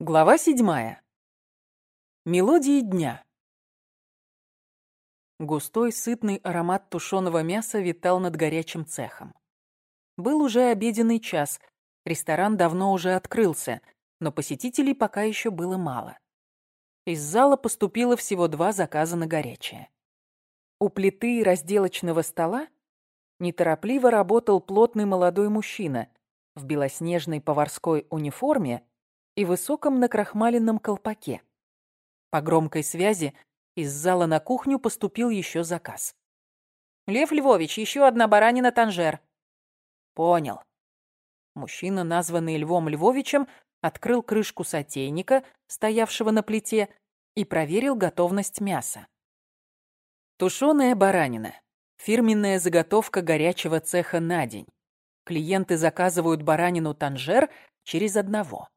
Глава седьмая. Мелодии дня. Густой, сытный аромат тушеного мяса витал над горячим цехом. Был уже обеденный час, ресторан давно уже открылся, но посетителей пока еще было мало. Из зала поступило всего два заказа на горячее. У плиты разделочного стола неторопливо работал плотный молодой мужчина в белоснежной поварской униформе и высоком накрахмаленном колпаке. По громкой связи из зала на кухню поступил еще заказ. «Лев Львович, еще одна баранина танжер». «Понял». Мужчина, названный Львом Львовичем, открыл крышку сотейника, стоявшего на плите, и проверил готовность мяса. Тушеная баранина. Фирменная заготовка горячего цеха на день. Клиенты заказывают баранину танжер через одного.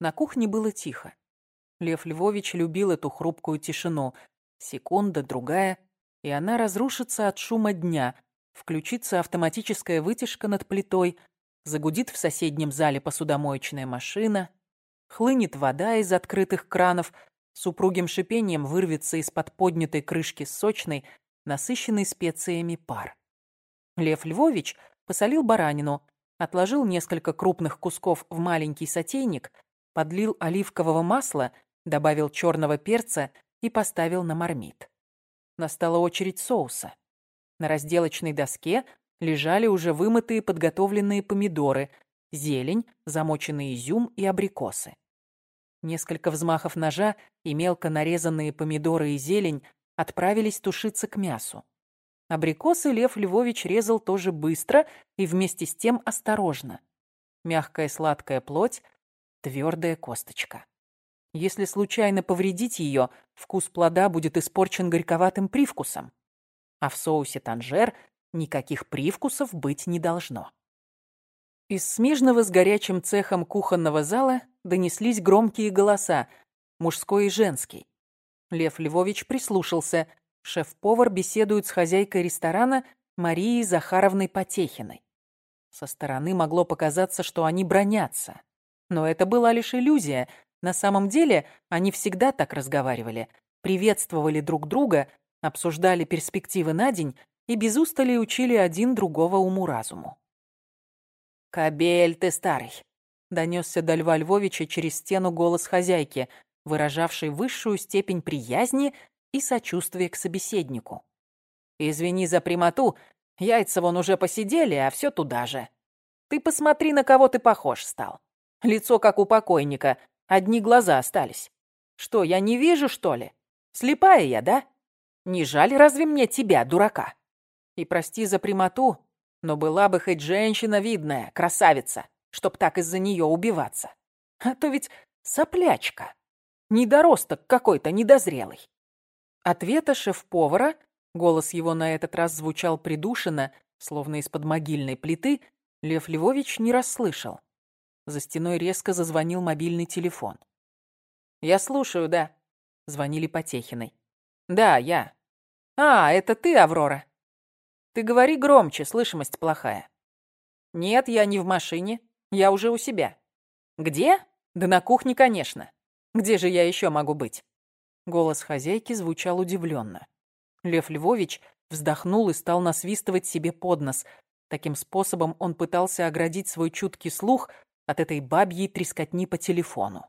На кухне было тихо. Лев Львович любил эту хрупкую тишину. Секунда, другая, и она разрушится от шума дня. Включится автоматическая вытяжка над плитой, загудит в соседнем зале посудомоечная машина, хлынет вода из открытых кранов, с упругим шипением вырвется из-под поднятой крышки сочной, насыщенной специями пар. Лев Львович посолил баранину, отложил несколько крупных кусков в маленький сотейник, подлил оливкового масла, добавил черного перца и поставил на мармит. Настала очередь соуса. На разделочной доске лежали уже вымытые подготовленные помидоры, зелень, замоченный изюм и абрикосы. Несколько взмахов ножа и мелко нарезанные помидоры и зелень отправились тушиться к мясу. Абрикосы Лев Львович резал тоже быстро и вместе с тем осторожно. Мягкая сладкая плоть твердая косточка. Если случайно повредить ее, вкус плода будет испорчен горьковатым привкусом. А в соусе танжер никаких привкусов быть не должно. Из смежного с горячим цехом кухонного зала донеслись громкие голоса, мужской и женский. Лев Львович прислушался. Шеф-повар беседует с хозяйкой ресторана Марией Захаровной Потехиной. Со стороны могло показаться, что они бронятся. Но это была лишь иллюзия. На самом деле они всегда так разговаривали, приветствовали друг друга, обсуждали перспективы на день и без устали учили один другого уму-разуму. «Кобель ты старый!» — донесся до Льва Львовича через стену голос хозяйки, выражавший высшую степень приязни и сочувствия к собеседнику. «Извини за прямоту, яйца вон уже посидели, а все туда же. Ты посмотри, на кого ты похож стал. Лицо как у покойника, одни глаза остались. Что, я не вижу, что ли? Слепая я, да? Не жаль разве мне тебя, дурака? И прости за прямоту, но была бы хоть женщина видная, красавица, чтоб так из-за нее убиваться. А то ведь соплячка. Недоросток какой-то недозрелый. Ответа шеф-повара, голос его на этот раз звучал придушенно, словно из-под могильной плиты, Лев Львович не расслышал. За стеной резко зазвонил мобильный телефон. «Я слушаю, да», — звонили Потехиной. «Да, я. А, это ты, Аврора. Ты говори громче, слышимость плохая». «Нет, я не в машине. Я уже у себя». «Где? Да на кухне, конечно. Где же я еще могу быть?» Голос хозяйки звучал удивленно. Лев Львович вздохнул и стал насвистывать себе под нос. Таким способом он пытался оградить свой чуткий слух от этой бабьей трескотни по телефону.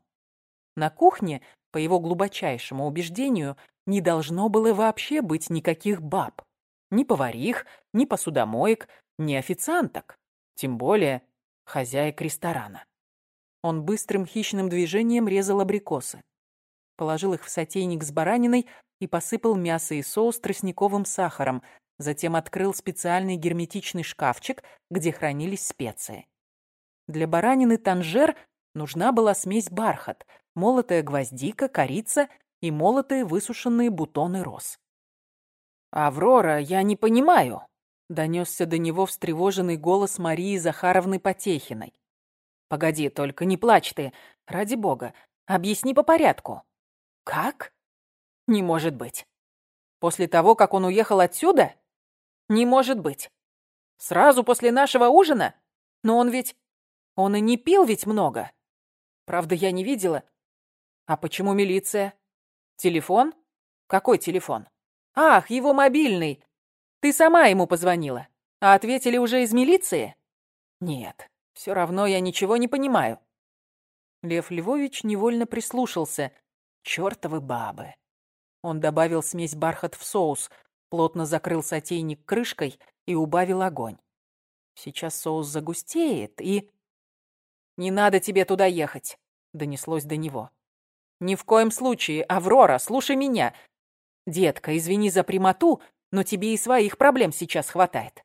На кухне, по его глубочайшему убеждению, не должно было вообще быть никаких баб. Ни поварих, ни посудомоек, ни официанток. Тем более хозяек ресторана. Он быстрым хищным движением резал абрикосы. Положил их в сотейник с бараниной и посыпал мясо и соус тростниковым сахаром, затем открыл специальный герметичный шкафчик, где хранились специи. Для баранины танжер нужна была смесь бархат, молотая гвоздика, корица и молотые высушенные бутоны роз. «Аврора, я не понимаю», — донесся до него встревоженный голос Марии Захаровны Потехиной. «Погоди, только не плачь ты, ради бога. Объясни по порядку». «Как? Не может быть. После того, как он уехал отсюда? Не может быть. Сразу после нашего ужина? Но он ведь он и не пил ведь много. Правда, я не видела. А почему милиция? Телефон? Какой телефон? Ах, его мобильный. Ты сама ему позвонила. А ответили уже из милиции? Нет, все равно я ничего не понимаю. Лев Львович невольно прислушался. Чёртовы бабы. Он добавил смесь бархат в соус, плотно закрыл сотейник крышкой и убавил огонь. Сейчас соус загустеет и... «Не надо тебе туда ехать», — донеслось до него. «Ни в коем случае, Аврора, слушай меня. Детка, извини за прямоту, но тебе и своих проблем сейчас хватает».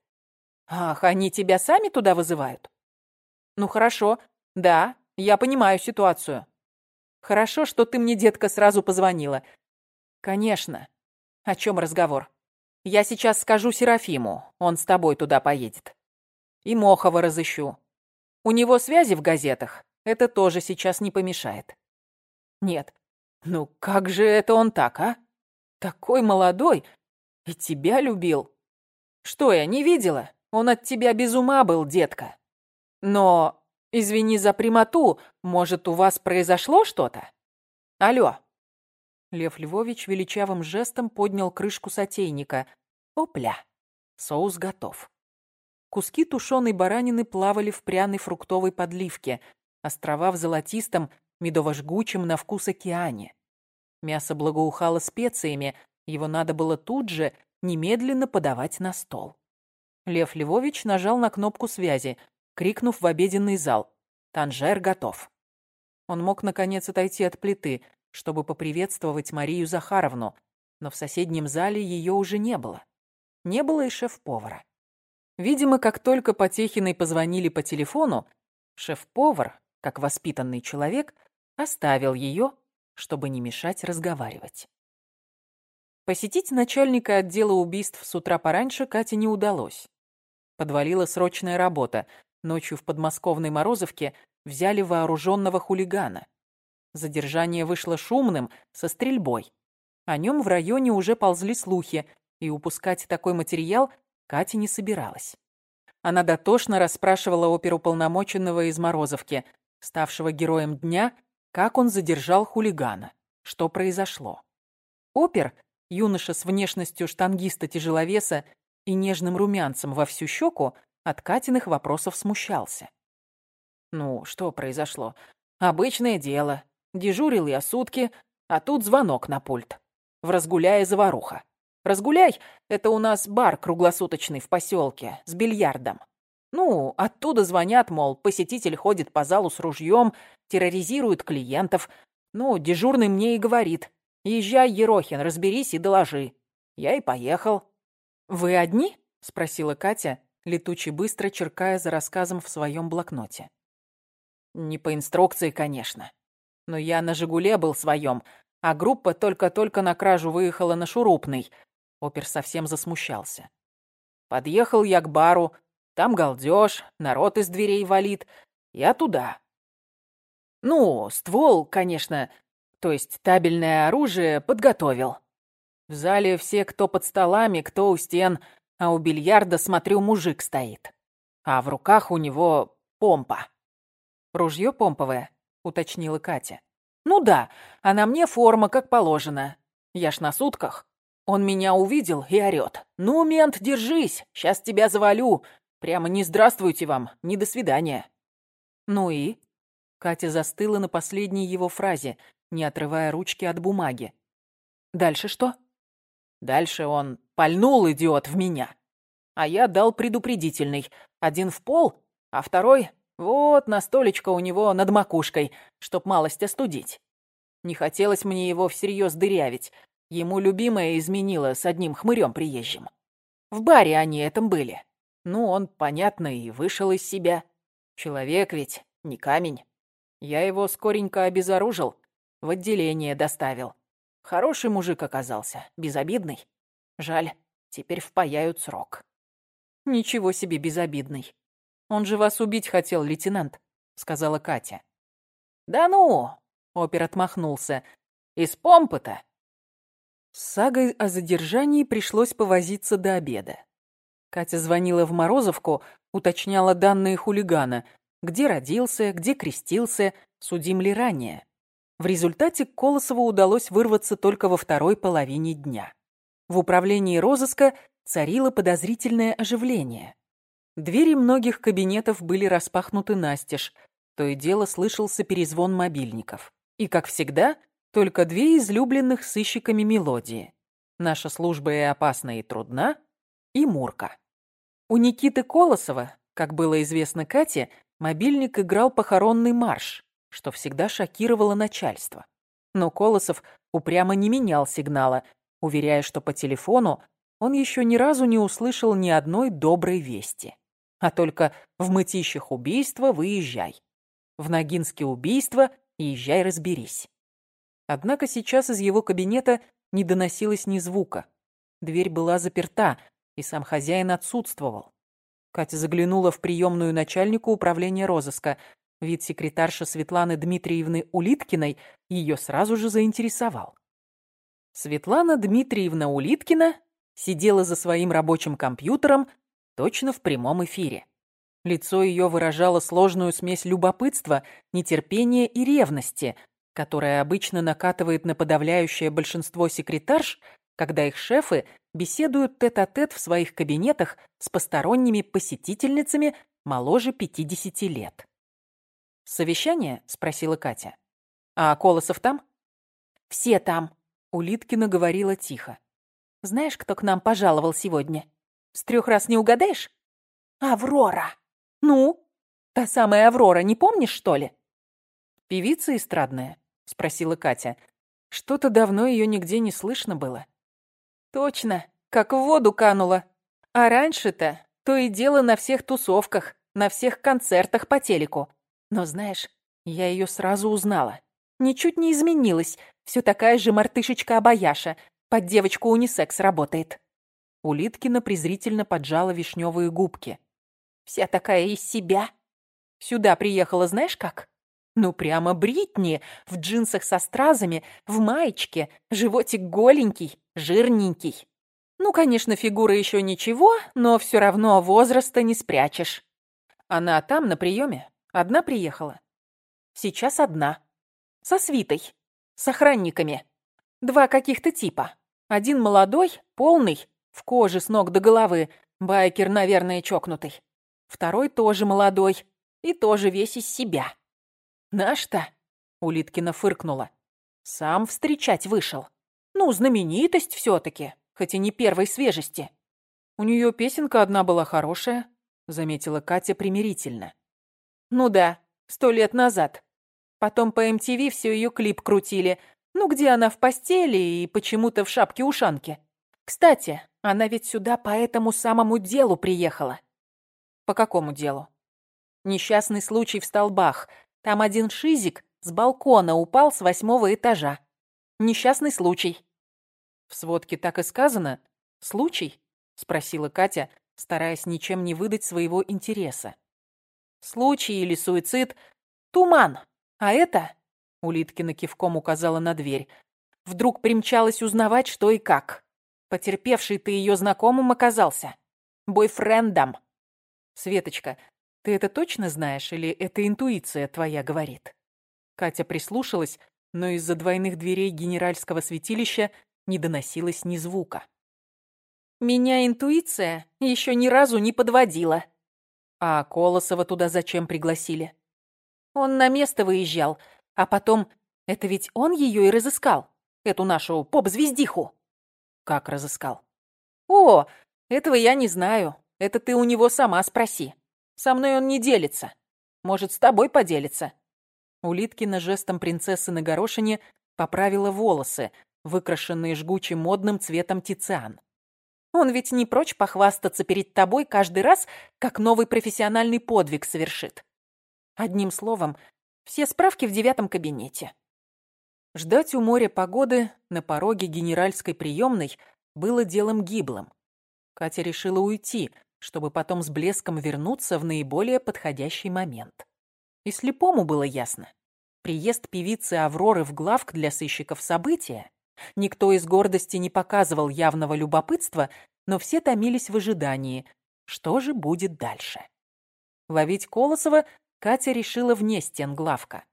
«Ах, они тебя сами туда вызывают?» «Ну хорошо, да, я понимаю ситуацию. Хорошо, что ты мне, детка, сразу позвонила. Конечно. О чем разговор? Я сейчас скажу Серафиму, он с тобой туда поедет. И Мохова разыщу. У него связи в газетах, это тоже сейчас не помешает. Нет, ну как же это он так, а? Такой молодой и тебя любил. Что я, не видела? Он от тебя без ума был, детка. Но Извини за прямоту, может, у вас произошло что-то? Алло. Лев Львович величавым жестом поднял крышку сотейника. Опля. Соус готов. Куски тушеной баранины плавали в пряной фруктовой подливке, острова в золотистом, медово-жгучем на вкус океане. Мясо благоухало специями, его надо было тут же, немедленно подавать на стол. Лев Львович нажал на кнопку связи крикнув в обеденный зал «Танжер готов». Он мог, наконец, отойти от плиты, чтобы поприветствовать Марию Захаровну, но в соседнем зале ее уже не было. Не было и шеф-повара. Видимо, как только Потехиной позвонили по телефону, шеф-повар, как воспитанный человек, оставил ее, чтобы не мешать разговаривать. Посетить начальника отдела убийств с утра пораньше Кате не удалось. Подвалила срочная работа, Ночью в подмосковной Морозовке взяли вооруженного хулигана. Задержание вышло шумным, со стрельбой. О нем в районе уже ползли слухи, и упускать такой материал Катя не собиралась. Она дотошно расспрашивала оперуполномоченного из Морозовки, ставшего героем дня, как он задержал хулигана, что произошло. Опер, юноша с внешностью штангиста-тяжеловеса и нежным румянцем во всю щеку, от Катиных вопросов смущался. Ну, что произошло? Обычное дело. Дежурил я сутки, а тут звонок на пульт. В разгуляе заваруха. Разгуляй — это у нас бар круглосуточный в поселке с бильярдом. Ну, оттуда звонят, мол, посетитель ходит по залу с ружьем, терроризирует клиентов. Ну, дежурный мне и говорит. Езжай, Ерохин, разберись и доложи. Я и поехал. «Вы одни?» — спросила Катя, летучий быстро черкая за рассказом в своем блокноте. Не по инструкции, конечно. Но я на «Жигуле» был своем, а группа только-только на кражу выехала на Шурупный. Опер совсем засмущался. Подъехал я к бару, там галдеж, народ из дверей валит. Я туда. Ну, ствол, конечно, то есть табельное оружие, подготовил. В зале все, кто под столами, кто у стен, а у бильярда, смотрю, мужик стоит. А в руках у него помпа. «Ружье помповое?» — уточнила Катя. «Ну да, а на мне форма, как положено. Я ж на сутках. Он меня увидел и орёт. «Ну, мент, держись, сейчас тебя завалю. Прямо не здравствуйте вам, не до свидания». «Ну и?» Катя застыла на последней его фразе, не отрывая ручки от бумаги. «Дальше что?» Дальше он пальнул, идиот, в меня. А я дал предупредительный. Один в пол, а второй вот на столечко у него над макушкой, чтоб малость остудить. Не хотелось мне его всерьез дырявить. Ему любимая изменила с одним хмырем приезжим. В баре они этом были. Ну, он, понятно, и вышел из себя. Человек ведь, не камень. Я его скоренько обезоружил, в отделение доставил. Хороший мужик оказался, безобидный. Жаль, теперь впаяют срок. Ничего себе безобидный. Он же вас убить хотел, лейтенант, сказала Катя. Да ну, опер отмахнулся. Из помпы-то. С сагой о задержании пришлось повозиться до обеда. Катя звонила в Морозовку, уточняла данные хулигана, где родился, где крестился, судим ли ранее. В результате Колосову удалось вырваться только во второй половине дня. В управлении розыска царило подозрительное оживление. Двери многих кабинетов были распахнуты настежь, то и дело слышался перезвон мобильников. И, как всегда, только две излюбленных сыщиками мелодии. «Наша служба и опасна, и трудна» и «Мурка». У Никиты Колосова, как было известно Кате, мобильник играл похоронный марш, что всегда шокировало начальство. Но Колосов упрямо не менял сигнала, уверяя, что по телефону он еще ни разу не услышал ни одной доброй вести. А только в мытищах убийства выезжай. В Ногинске убийство езжай разберись. Однако сейчас из его кабинета не доносилось ни звука. Дверь была заперта, и сам хозяин отсутствовал. Катя заглянула в приемную начальнику управления розыска. Вид секретарша Светланы Дмитриевны Улиткиной ее сразу же заинтересовал. Светлана Дмитриевна Улиткина сидела за своим рабочим компьютером точно в прямом эфире. Лицо ее выражало сложную смесь любопытства, нетерпения и ревности, которая обычно накатывает на подавляющее большинство секретарш, когда их шефы беседуют тет-а-тет -тет в своих кабинетах с посторонними посетительницами моложе 50 лет. «Совещание?» — спросила Катя. «А Колосов там?» «Все там», — Улиткина говорила тихо. «Знаешь, кто к нам пожаловал сегодня? С трех раз не угадаешь?» «Аврора!» «Ну? Та самая Аврора, не помнишь, что ли?» «Певица эстрадная?» — спросила Катя. «Что-то давно ее нигде не слышно было». «Точно, как в воду канула. А раньше-то то и дело на всех тусовках, на всех концертах по телеку. Но знаешь, я ее сразу узнала. Ничуть не изменилась, все такая же мартышечка-обаяша, под девочку унисекс работает». Улиткина презрительно поджала вишневые губки. «Вся такая из себя. Сюда приехала знаешь как? Ну, прямо Бритни, в джинсах со стразами, в маечке, животик голенький, жирненький. Ну, конечно, фигура еще ничего, но все равно возраста не спрячешь. Она там, на приеме, одна приехала. Сейчас одна. Со свитой. С охранниками. Два каких-то типа. Один молодой, полный, в коже с ног до головы, байкер, наверное, чокнутый. Второй тоже молодой и тоже весь из себя. «Наш-то?» — Улиткина фыркнула. «Сам встречать вышел. Ну, знаменитость все-таки, хоть и не первой свежести. У нее песенка одна была хорошая», — заметила Катя примирительно. «Ну да, сто лет назад. Потом по MTV все ее клип крутили. Ну, где она в постели и почему-то в шапке-ушанке. Кстати, она ведь сюда по этому самому делу приехала». «По какому делу?» Несчастный случай в Столбах, там один шизик с балкона упал с восьмого этажа. Несчастный случай». «В сводке так и сказано? Случай?» — спросила Катя, стараясь ничем не выдать своего интереса. «Случай или суицид? Туман. А это...» — Улиткина кивком указала на дверь. «Вдруг примчалась узнавать, что и как. Потерпевший ты ее знакомым оказался. Бойфрендом. Светочка, ты это точно знаешь или это интуиция твоя говорит?» Катя прислушалась, но из-за двойных дверей генеральского святилища не доносилось ни звука. «Меня интуиция еще ни разу не подводила». «А Колосова туда зачем пригласили?» «Он на место выезжал, а потом... Это ведь он ее и разыскал, эту нашу поп-звездиху». «Как разыскал?» «О, этого я не знаю. Это ты у него сама спроси». Со мной он не делится. Может, с тобой поделится?» Улиткина жестом принцессы на горошине поправила волосы, выкрашенные жгучим модным цветом тициан. «Он ведь не прочь похвастаться перед тобой каждый раз, как новый профессиональный подвиг совершит. Одним словом, все справки в девятом кабинете». Ждать у моря погоды на пороге генеральской приемной было делом гиблым. Катя решила уйти, чтобы потом с блеском вернуться в наиболее подходящий момент. И слепому было ясно. Приезд певицы Авроры в главк для сыщиков события. Никто из гордости не показывал явного любопытства, но все томились в ожидании, что же будет дальше. Ловить Колосова Катя решила вне стен главка.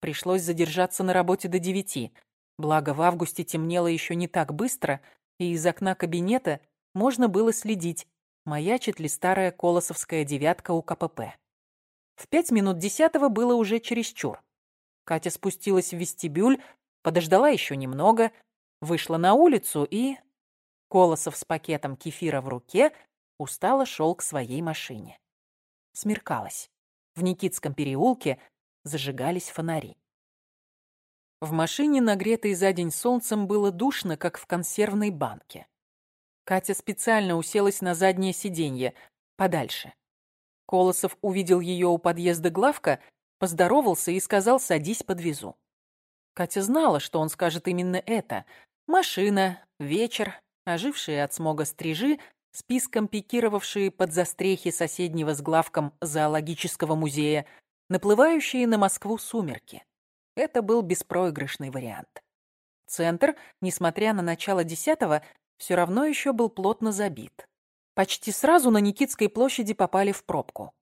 Пришлось задержаться на работе до девяти. Благо, в августе темнело еще не так быстро, и из окна кабинета можно было следить, маячит ли старая колосовская девятка у КПП. В пять минут десятого было уже чересчур. Катя спустилась в вестибюль, подождала еще немного, вышла на улицу и... Колосов с пакетом кефира в руке устало шел к своей машине. Смеркалось. В Никитском переулке зажигались фонари. В машине, нагретой за день солнцем, было душно, как в консервной банке. Катя специально уселась на заднее сиденье, подальше. Колосов увидел ее у подъезда главка, поздоровался и сказал «садись, подвезу». Катя знала, что он скажет именно это. Машина, вечер, ожившие от смога стрижи, списком пикировавшие под застрехи соседнего с главком зоологического музея, наплывающие на Москву сумерки. Это был беспроигрышный вариант. Центр, несмотря на начало десятого, все равно еще был плотно забит. Почти сразу на Никитской площади попали в пробку.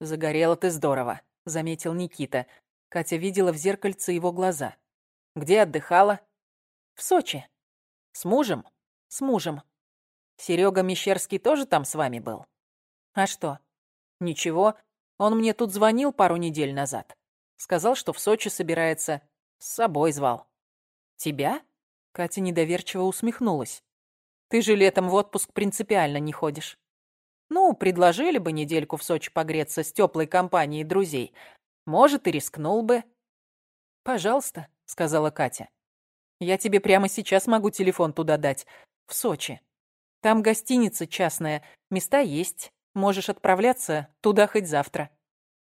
«Загорела ты здорово», — заметил Никита. Катя видела в зеркальце его глаза. «Где отдыхала?» «В Сочи». «С мужем?» «С мужем». «Серега Мещерский тоже там с вами был?» «А что?» «Ничего. Он мне тут звонил пару недель назад. Сказал, что в Сочи собирается. С собой звал». «Тебя?» Катя недоверчиво усмехнулась. Ты же летом в отпуск принципиально не ходишь. Ну, предложили бы недельку в Сочи погреться с теплой компанией друзей. Может, и рискнул бы. Пожалуйста, сказала Катя. Я тебе прямо сейчас могу телефон туда дать. В Сочи. Там гостиница частная, места есть. Можешь отправляться туда хоть завтра.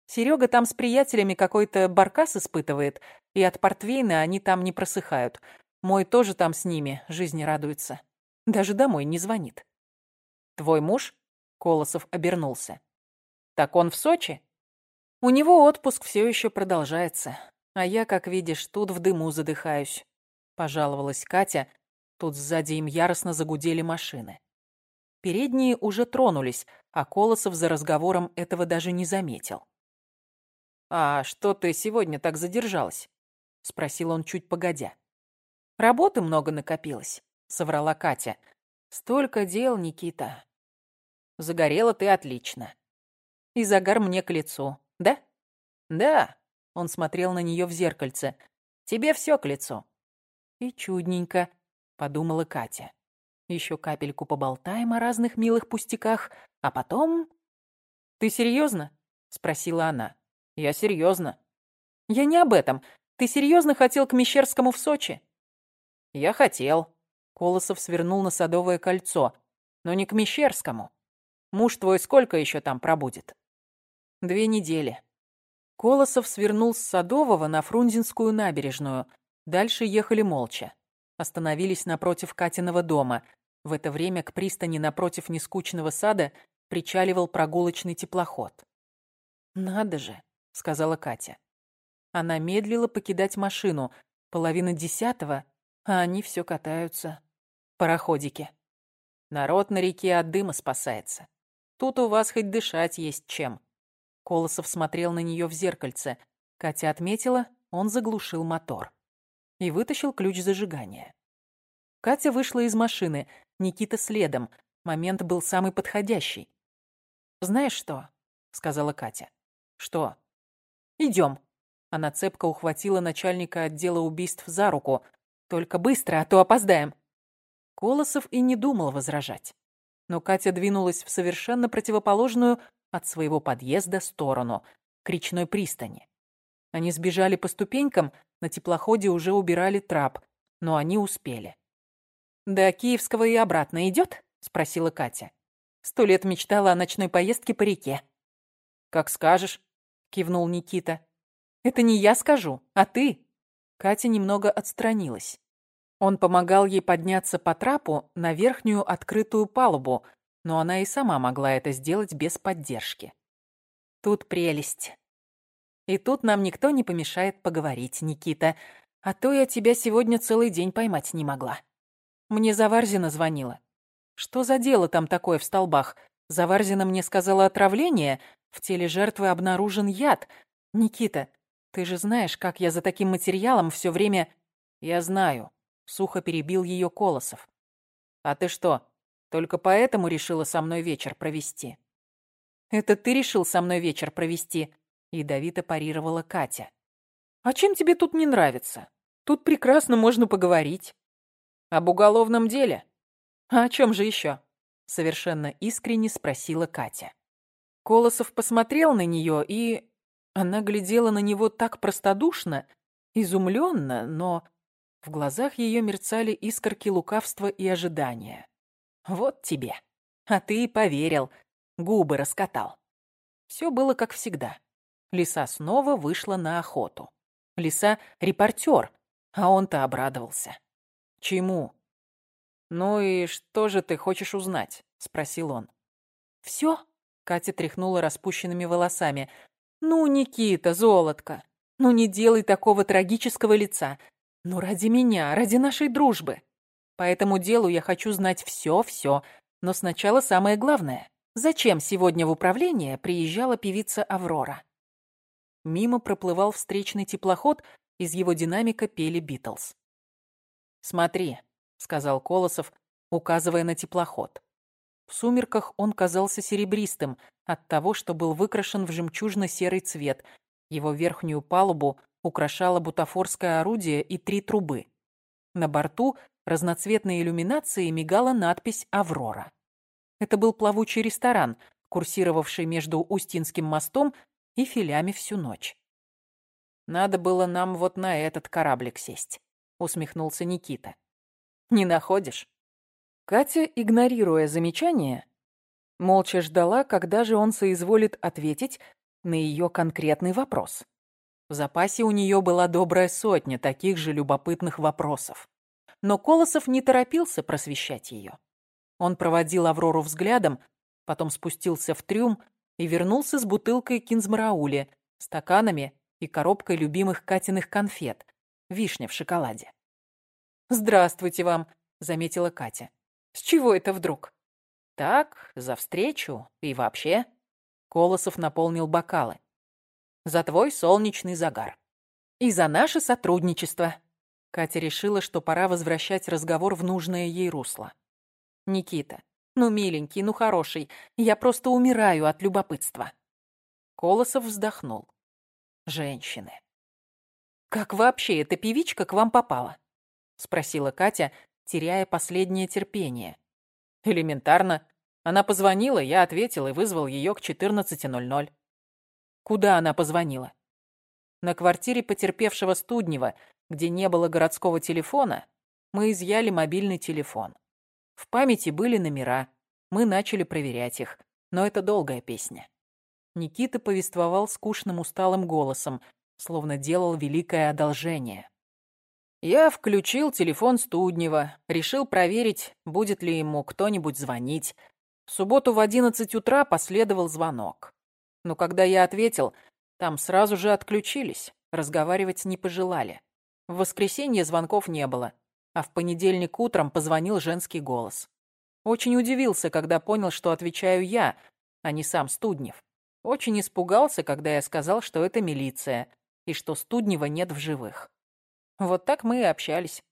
Серега там с приятелями какой-то баркас испытывает, и от портвейна они там не просыхают. Мой тоже там с ними, жизни радуется. Даже домой не звонит. Твой муж? Колосов обернулся. Так он в Сочи? У него отпуск все еще продолжается. А я, как видишь, тут в дыму задыхаюсь. Пожаловалась Катя. Тут сзади им яростно загудели машины. Передние уже тронулись, а Колосов за разговором этого даже не заметил. «А что ты сегодня так задержалась?» — спросил он чуть погодя. «Работы много накопилось. — соврала Катя. «Столько дел, Никита». «Загорела ты отлично. И загар мне к лицу, да?» «Да», — он смотрел на нее в зеркальце. «Тебе все к лицу». «И чудненько», — подумала Катя. «Еще капельку поболтаем о разных милых пустяках, а потом...» «Ты серьезно?» — спросила она. «Я серьезно». «Я не об этом. Ты серьезно хотел к Мещерскому в Сочи?» «Я хотел», Колосов свернул на Садовое кольцо. Но не к Мещерскому. Муж твой сколько еще там пробудет? Две недели. Колосов свернул с Садового на Фрунзенскую набережную. Дальше ехали молча. Остановились напротив Катиного дома. В это время к пристани напротив нескучного сада причаливал прогулочный теплоход. «Надо же», — сказала Катя. Она медлила покидать машину. Половина десятого, а они все катаются пароходики. Народ на реке от дыма спасается. Тут у вас хоть дышать есть чем. Колосов смотрел на нее в зеркальце. Катя отметила, он заглушил мотор. И вытащил ключ зажигания. Катя вышла из машины, Никита следом. Момент был самый подходящий. «Знаешь что?» — сказала Катя. «Что?» «Идем». Она цепко ухватила начальника отдела убийств за руку. «Только быстро, а то опоздаем». Колосов и не думал возражать. Но Катя двинулась в совершенно противоположную от своего подъезда сторону, к речной пристани. Они сбежали по ступенькам, на теплоходе уже убирали трап, но они успели. «До Киевского и обратно идет?» — спросила Катя. Сто лет мечтала о ночной поездке по реке. «Как скажешь», — кивнул Никита. «Это не я скажу, а ты». Катя немного отстранилась. Он помогал ей подняться по трапу на верхнюю открытую палубу, но она и сама могла это сделать без поддержки. Тут прелесть. И тут нам никто не помешает поговорить, Никита, а то я тебя сегодня целый день поймать не могла. Мне Заварзина звонила. Что за дело там такое в столбах? Заварзина мне сказала отравление, в теле жертвы обнаружен яд. Никита, Ты же знаешь, как я за таким материалом все время... Я знаю. Сухо перебил ее Колосов. А ты что, только поэтому решила со мной вечер провести? Это ты решил со мной вечер провести? Ядовито парировала Катя. А чем тебе тут не нравится? Тут прекрасно можно поговорить. Об уголовном деле? А о чем же еще? Совершенно искренне спросила Катя. Колосов посмотрел на нее, и... Она глядела на него так простодушно, изумленно, но в глазах ее мерцали искорки лукавства и ожидания. «Вот тебе. А ты поверил. Губы раскатал». Все было как всегда. Лиса снова вышла на охоту. Лиса — репортер, а он-то обрадовался. «Чему?» «Ну и что же ты хочешь узнать?» — спросил он. «Все?» — Катя тряхнула распущенными волосами. «Ну, Никита, золотко, ну не делай такого трагического лица. Ну, ради меня, ради нашей дружбы. По этому делу я хочу знать все-все, но сначала самое главное. Зачем сегодня в управление приезжала певица Аврора? Мимо проплывал встречный теплоход, из его динамика пели Битлз. «Смотри», — сказал Колосов, указывая на теплоход. В сумерках он казался серебристым от того, что был выкрашен в жемчужно-серый цвет. Его верхнюю палубу украшало бутафорское орудие и три трубы. На борту разноцветной иллюминацией мигала надпись «Аврора». Это был плавучий ресторан, курсировавший между Устинским мостом и филями всю ночь. «Надо было нам вот на этот кораблик сесть», — усмехнулся Никита. «Не находишь?» Катя, игнорируя замечание, молча ждала, когда же он соизволит ответить на ее конкретный вопрос. В запасе у нее была добрая сотня таких же любопытных вопросов. Но Колосов не торопился просвещать ее. Он проводил Аврору взглядом, потом спустился в трюм и вернулся с бутылкой кинзмараули, стаканами и коробкой любимых Катиных конфет, вишня в шоколаде. «Здравствуйте вам», — заметила Катя. «С чего это вдруг?» «Так, за встречу и вообще». Колосов наполнил бокалы за твой солнечный загар. И за наше сотрудничество. Катя решила, что пора возвращать разговор в нужное ей русло. Никита, ну, миленький, ну, хороший, я просто умираю от любопытства. Колосов вздохнул. Женщины. «Как вообще эта певичка к вам попала?» — спросила Катя, теряя последнее терпение. «Элементарно. Она позвонила, я ответил и вызвал ее к 14.00. Куда она позвонила? На квартире потерпевшего Студнева, где не было городского телефона, мы изъяли мобильный телефон. В памяти были номера, мы начали проверять их, но это долгая песня. Никита повествовал скучным усталым голосом, словно делал великое одолжение. Я включил телефон Студнева, решил проверить, будет ли ему кто-нибудь звонить. В субботу в 11 утра последовал звонок. Но когда я ответил, там сразу же отключились, разговаривать не пожелали. В воскресенье звонков не было, а в понедельник утром позвонил женский голос. Очень удивился, когда понял, что отвечаю я, а не сам Студнев. Очень испугался, когда я сказал, что это милиция, и что Студнева нет в живых. Вот так мы и общались.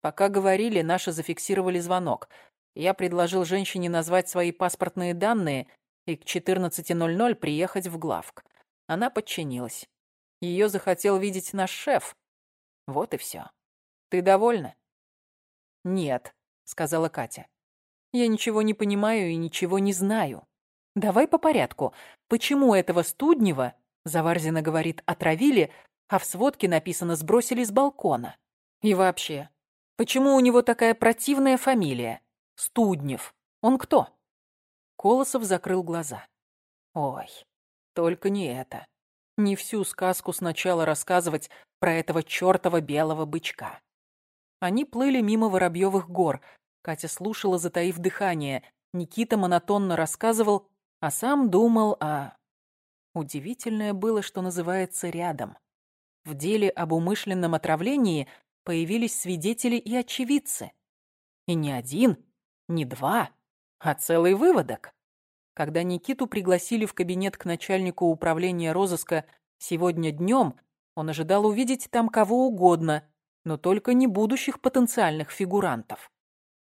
Пока говорили, наши зафиксировали звонок. Я предложил женщине назвать свои паспортные данные и к 14.00 приехать в главк. Она подчинилась. Ее захотел видеть наш шеф. Вот и все. Ты довольна? Нет, сказала Катя. Я ничего не понимаю и ничего не знаю. Давай по порядку. Почему этого Студнева, Заварзина говорит, отравили, а в сводке написано «сбросили с балкона»? И вообще, почему у него такая противная фамилия? Студнев. Он кто? Колосов закрыл глаза. Ой, только не это. Не всю сказку сначала рассказывать про этого чёртова белого бычка. Они плыли мимо Воробьёвых гор. Катя слушала, затаив дыхание. Никита монотонно рассказывал, а сам думал о... Удивительное было, что называется рядом. В деле об умышленном отравлении появились свидетели и очевидцы. И не один, не два, а целый выводок. Когда Никиту пригласили в кабинет к начальнику управления розыска сегодня днем, Он ожидал увидеть там кого угодно, но только не будущих потенциальных фигурантов.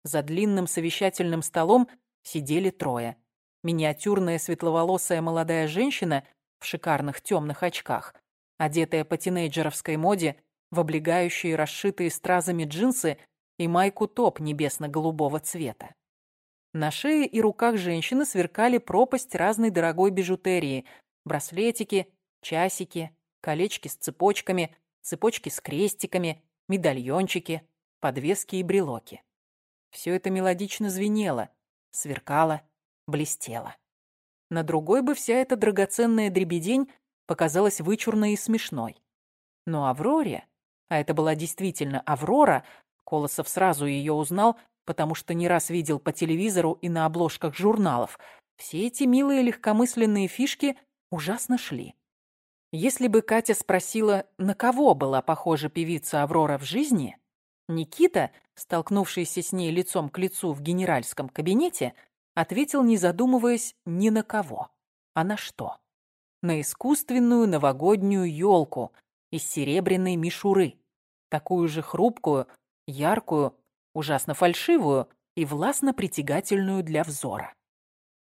За длинным совещательным столом сидели трое. Миниатюрная светловолосая молодая женщина в шикарных темных очках, одетая по тинейджеровской моде в облегающие расшитые стразами джинсы и майку-топ небесно-голубого цвета. На шее и руках женщины сверкали пропасть разной дорогой бижутерии, браслетики, часики, колечки с цепочками, цепочки с крестиками, медальончики, подвески и брелоки. Все это мелодично звенело, сверкало, блестело. На другой бы вся эта драгоценная дребедень показалась вычурной и смешной. Но Авроре, а это была действительно Аврора, Колосов сразу ее узнал, потому что не раз видел по телевизору и на обложках журналов, все эти милые легкомысленные фишки ужасно шли. Если бы Катя спросила, на кого была похожа певица Аврора в жизни, Никита, столкнувшийся с ней лицом к лицу в генеральском кабинете, ответил, не задумываясь, ни на кого, а на что. На искусственную новогоднюю елку из серебряной мишуры, такую же хрупкую, яркую, ужасно фальшивую и властно притягательную для взора.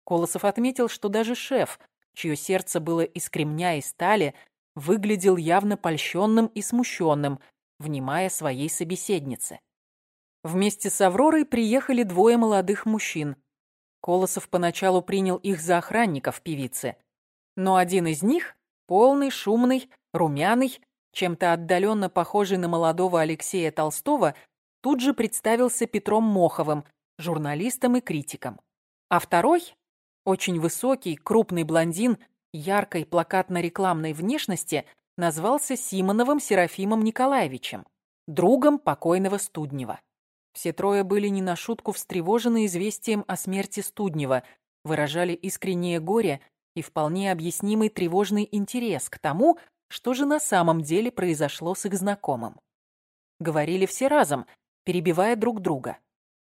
Колосов отметил, что даже шеф, чье сердце было из кремня и стали, выглядел явно польщенным и смущенным, внимая своей собеседнице. Вместе с Авророй приехали двое молодых мужчин. Колосов поначалу принял их за охранников певицы. Но один из них, полный, шумный, румяный, чем-то отдаленно похожий на молодого Алексея Толстого, тут же представился Петром Моховым, журналистом и критиком. А второй, очень высокий, крупный блондин, яркой плакатно-рекламной внешности, назвался Симоновым Серафимом Николаевичем, другом покойного Студнева. Все трое были не на шутку встревожены известием о смерти Студнева, выражали искреннее горе и вполне объяснимый тревожный интерес к тому, что же на самом деле произошло с их знакомым. Говорили все разом, перебивая друг друга.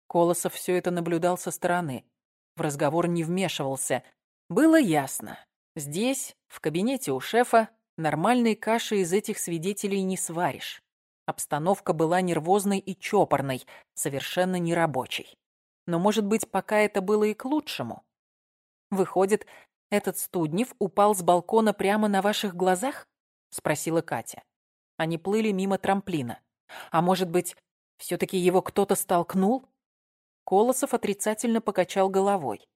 Колосов все это наблюдал со стороны. В разговор не вмешивался. Было ясно. Здесь, в кабинете у шефа, нормальной каши из этих свидетелей не сваришь. Обстановка была нервозной и чопорной, совершенно нерабочей. Но, может быть, пока это было и к лучшему. Выходит, этот Студнев упал с балкона прямо на ваших глазах? Спросила Катя. Они плыли мимо трамплина. А может быть, все-таки его кто-то столкнул? Колосов отрицательно покачал головой.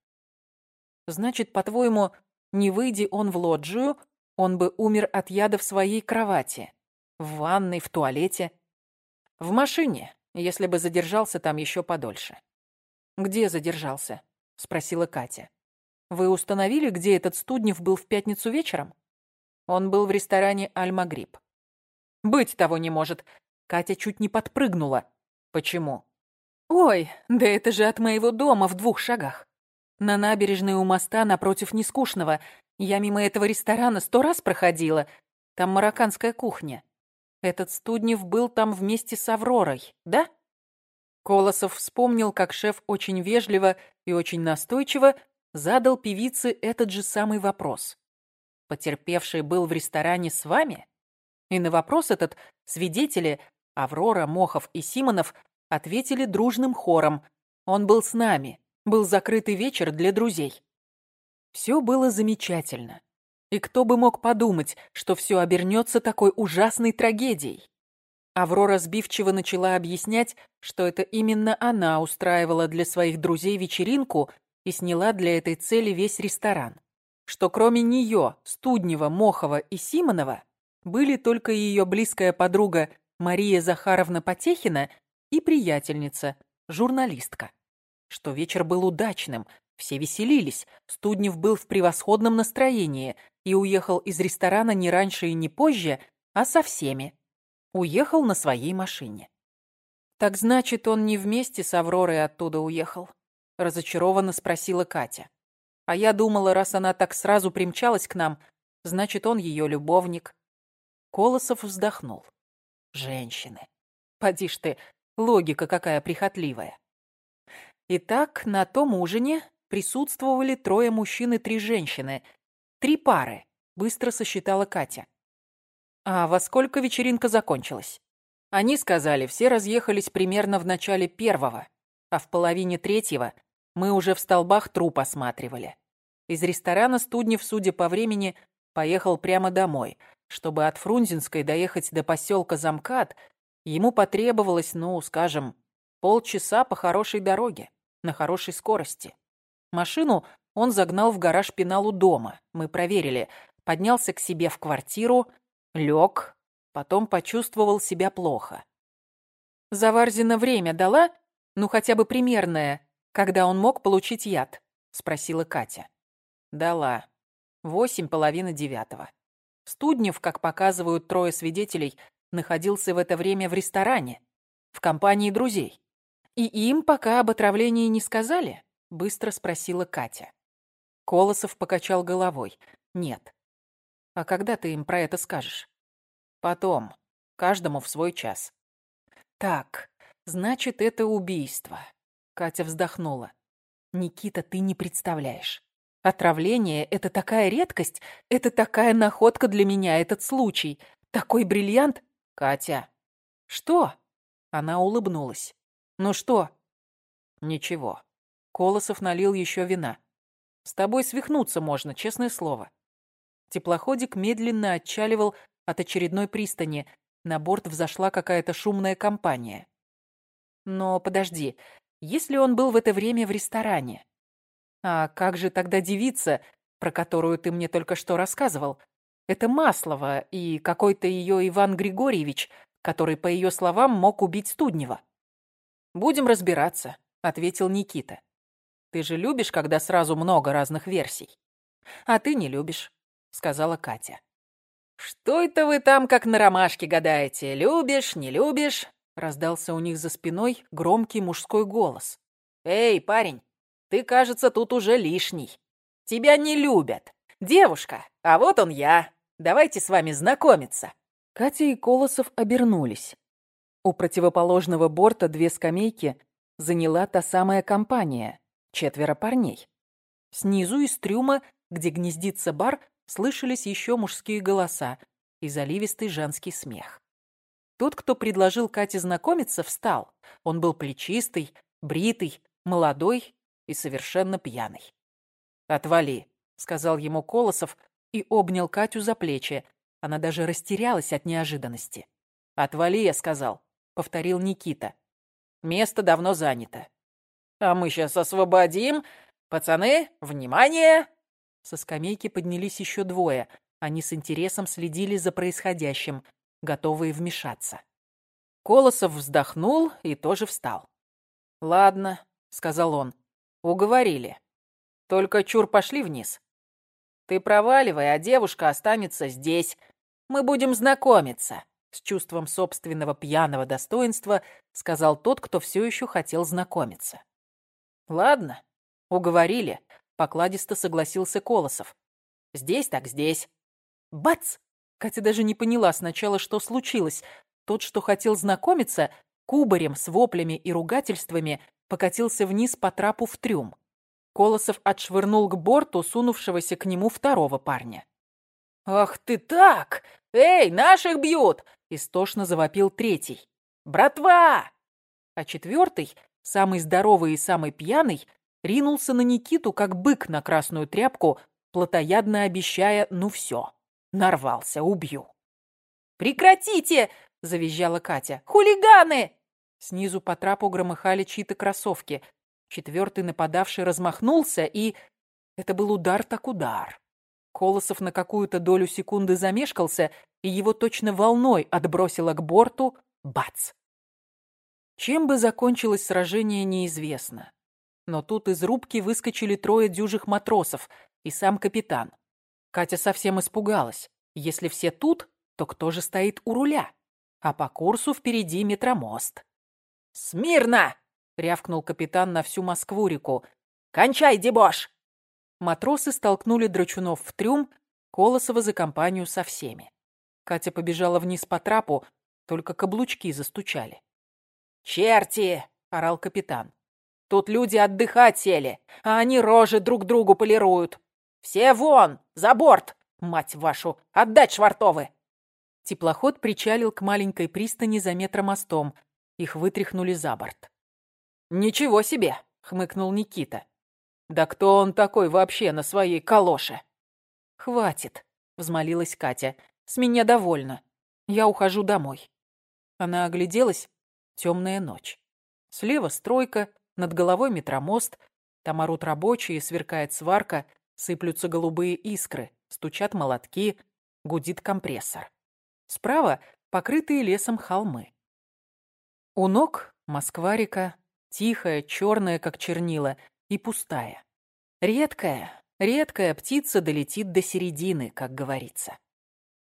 Значит, по-твоему, не выйди он в лоджию, он бы умер от яда в своей кровати, в ванной, в туалете, в машине, если бы задержался там еще подольше. Где задержался? спросила Катя. Вы установили, где этот Студнев был в пятницу вечером? Он был в ресторане «Аль-Магриб». Быть того не может. Катя чуть не подпрыгнула. Почему? Ой, да это же от моего дома в двух шагах. На набережной у моста напротив Нескучного. Я мимо этого ресторана сто раз проходила. Там марокканская кухня. Этот Студнев был там вместе с Авророй, да? Колосов вспомнил, как шеф очень вежливо и очень настойчиво задал певице этот же самый вопрос. «Потерпевший был в ресторане с вами?» И на вопрос этот свидетели Аврора, Мохов и Симонов ответили дружным хором. Он был с нами. Был закрытый вечер для друзей. Все было замечательно. И кто бы мог подумать, что все обернется такой ужасной трагедией? Аврора сбивчиво начала объяснять, что это именно она устраивала для своих друзей вечеринку и сняла для этой цели весь ресторан. Что кроме нее, Студнева, Мохова и Симонова, были только ее близкая подруга Мария Захаровна Потехина и приятельница, журналистка. Что вечер был удачным, все веселились, Студнев был в превосходном настроении и уехал из ресторана не раньше и не позже, а со всеми. Уехал на своей машине. «Так значит, он не вместе с Авророй оттуда уехал?» Разочарованно спросила Катя. «А я думала, раз она так сразу примчалась к нам, значит, он ее любовник». Колосов вздохнул. Женщины. Поди ж ты, логика какая прихотливая. Итак, на том ужине присутствовали трое мужчин и три женщины. Три пары, быстро сосчитала Катя. А во сколько вечеринка закончилась? Они сказали, все разъехались примерно в начале первого, а в половине третьего мы уже в столбах труп осматривали. Из ресторана Студнев, судя по времени, поехал прямо домой. Чтобы от Фрунзенской доехать до поселка Замкат, ему потребовалось, ну, скажем, полчаса по хорошей дороге, на хорошей скорости. Машину он загнал в гараж пеналу дома. Мы проверили. Поднялся к себе в квартиру, лег, потом почувствовал себя плохо. «Заварзина время дала? Ну, хотя бы примерное, когда он мог получить яд?» — спросила Катя. «Дала. Восемь половины девятого. Студнев, как показывают трое свидетелей, находился в это время в ресторане, в компании друзей. И им пока об отравлении не сказали?» — быстро спросила Катя. Колосов покачал головой. «Нет». «А когда ты им про это скажешь?» Потом. Каждому в свой час. Так, значит, это убийство. Катя вздохнула. Никита, ты не представляешь. Отравление — это такая редкость, это такая находка для меня, этот случай. Такой бриллиант. Катя. Что? Она улыбнулась. Ну что? Ничего. Колосов налил еще вина. С тобой свихнуться можно, честное слово. Теплоходик медленно отчаливал от очередной пристани. На борт взошла какая-то шумная компания. Но подожди, если он был в это время в ресторане? А как же тогда девица, про которую ты мне только что рассказывал? Это Маслова и какой-то ее Иван Григорьевич, который, по ее словам, мог убить Студнева. «Будем разбираться», — ответил Никита. «Ты же любишь, когда сразу много разных версий?» «А ты не любишь», — сказала Катя. «Что это вы там, как на ромашке, гадаете? Любишь, не любишь?» Раздался у них за спиной громкий мужской голос. «Эй, парень, ты, кажется, тут уже лишний. Тебя не любят. Девушка, а вот он я. Давайте с вами знакомиться». Катя и Колосов обернулись. У противоположного борта две скамейки заняла та самая компания. Четверо парней. Снизу из трюма, где гнездится бар, слышались еще мужские голоса и заливистый женский смех. Тот, кто предложил Кате знакомиться, встал. Он был плечистый, бритый, молодой и совершенно пьяный. «Отвали», — сказал ему Колосов и обнял Катю за плечи. Она даже растерялась от неожиданности. «Отвали», — я сказал, — повторил Никита. «Место давно занято». «А мы сейчас освободим. Пацаны, внимание!» Со скамейки поднялись еще двое. Они с интересом следили за происходящим, готовые вмешаться. Колосов вздохнул и тоже встал. «Ладно», — сказал он, — «уговорили. Только чур пошли вниз. Ты проваливай, а девушка останется здесь. Мы будем знакомиться», — с чувством собственного пьяного достоинства сказал тот, кто все еще хотел знакомиться. «Ладно, уговорили», Покладисто согласился Колосов. «Здесь так здесь». Бац! Катя даже не поняла сначала, что случилось. Тот, что хотел знакомиться, кубарем с воплями и ругательствами покатился вниз по трапу в трюм. Колосов отшвырнул к борту сунувшегося к нему второго парня. «Ах ты так! Эй, наших бьют!» — истошно завопил третий. «Братва!» А четвертый, самый здоровый и самый пьяный, ринулся на Никиту, как бык на красную тряпку, плотоядно обещая «ну все, нарвался, убью». «Прекратите!» — завизжала Катя. «Хулиганы!» Снизу по трапу громыхали чьи-то кроссовки. Четвертый нападавший размахнулся, и... Это был удар так удар. Колосов на какую-то долю секунды замешкался, и его точно волной отбросило к борту. Бац! Чем бы закончилось сражение, неизвестно. Но тут из рубки выскочили трое дюжих матросов и сам капитан. Катя совсем испугалась. Если все тут, то кто же стоит у руля? А по курсу впереди метромост. «Смирно!» — рявкнул капитан на всю Москву-реку. «Кончай, дебош!» Матросы столкнули драчунов в трюм, Колосова за компанию со всеми. Катя побежала вниз по трапу, только каблучки застучали. «Черти!» — орал капитан. Тут люди отдыхать сели, а они рожи друг другу полируют. Все вон, за борт, мать вашу, отдать швартовы!» Теплоход причалил к маленькой пристани за метромостом. Их вытряхнули за борт. «Ничего себе!» — хмыкнул Никита. «Да кто он такой вообще на своей калоше?» «Хватит», — взмолилась Катя. «С меня довольно. Я ухожу домой». Она огляделась. Темная ночь. Слева стройка, над головой метромост. Там орут рабочие, сверкает сварка, сыплются голубые искры, стучат молотки, гудит компрессор. Справа покрытые лесом холмы. У ног Москва-река, тихая, черная, как чернила, и пустая. Редкая, редкая птица долетит до середины, как говорится.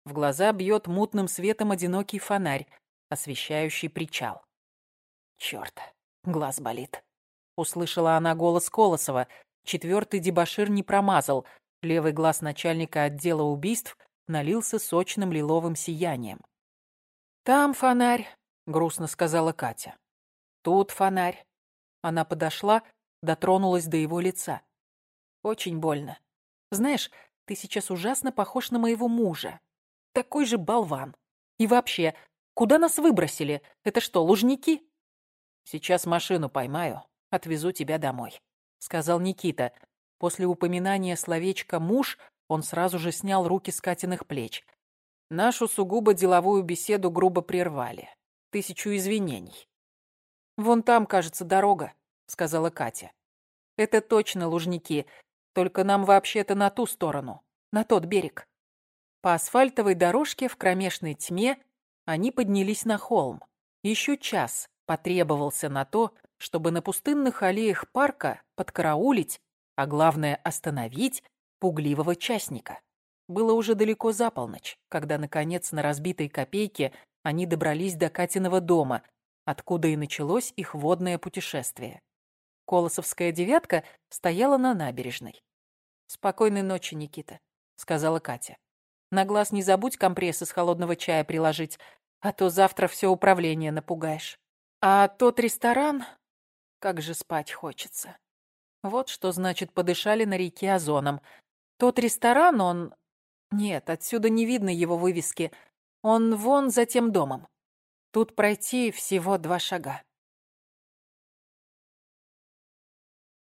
В глаза бьет мутным светом одинокий фонарь, освещающий причал. Черт, глаз болит. Услышала она голос Колосова. Четвертый дебошир не промазал. Левый глаз начальника отдела убийств налился сочным лиловым сиянием. «Там фонарь», — грустно сказала Катя. «Тут фонарь». Она подошла, дотронулась до его лица. «Очень больно. Знаешь, ты сейчас ужасно похож на моего мужа. Такой же болван. И вообще, куда нас выбросили? Это что, лужники?» «Сейчас машину поймаю, отвезу тебя домой», — сказал Никита. После упоминания словечка «муж» Он сразу же снял руки с Катиных плеч. Нашу сугубо деловую беседу грубо прервали. Тысячу извинений. «Вон там, кажется, дорога», — сказала Катя. «Это точно лужники, только нам вообще-то на ту сторону, на тот берег». По асфальтовой дорожке в кромешной тьме они поднялись на холм. Еще час потребовался на то, чтобы на пустынных аллеях парка подкараулить, а главное остановить пугливого частника. Было уже далеко за полночь, когда, наконец, на разбитой копейке они добрались до Катиного дома, откуда и началось их водное путешествие. Колосовская девятка стояла на набережной. «Спокойной ночи, Никита», — сказала Катя. «На глаз не забудь компресс из холодного чая приложить, а то завтра все управление напугаешь. А тот ресторан... Как же спать хочется». Вот что значит подышали на реке озоном. Тот ресторан, он... Нет, отсюда не видно его вывески. Он вон за тем домом. Тут пройти всего два шага.